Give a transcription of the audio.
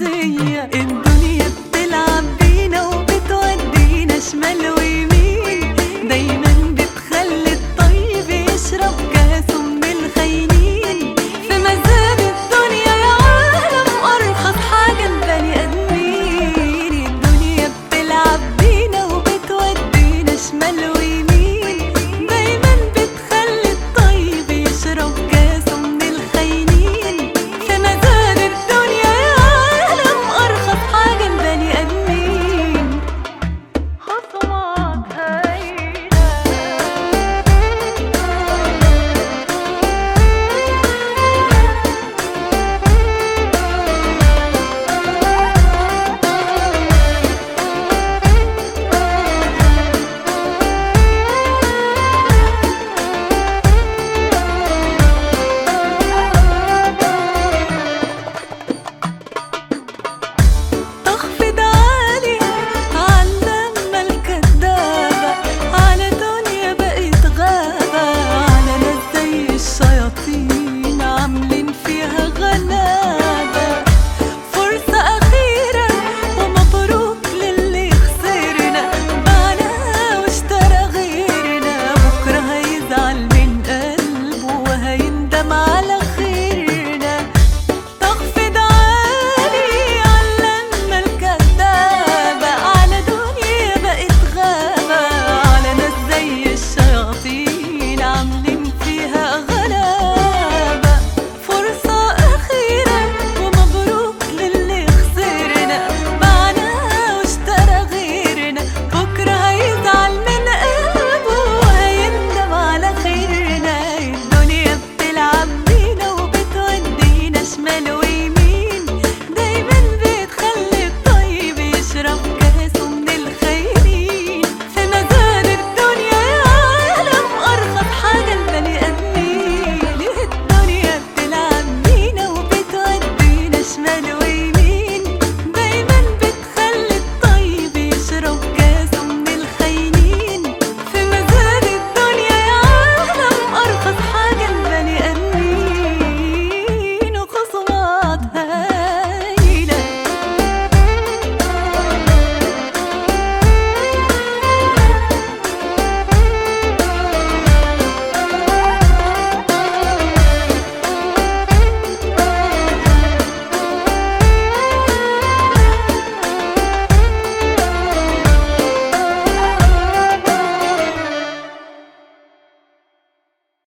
زي انت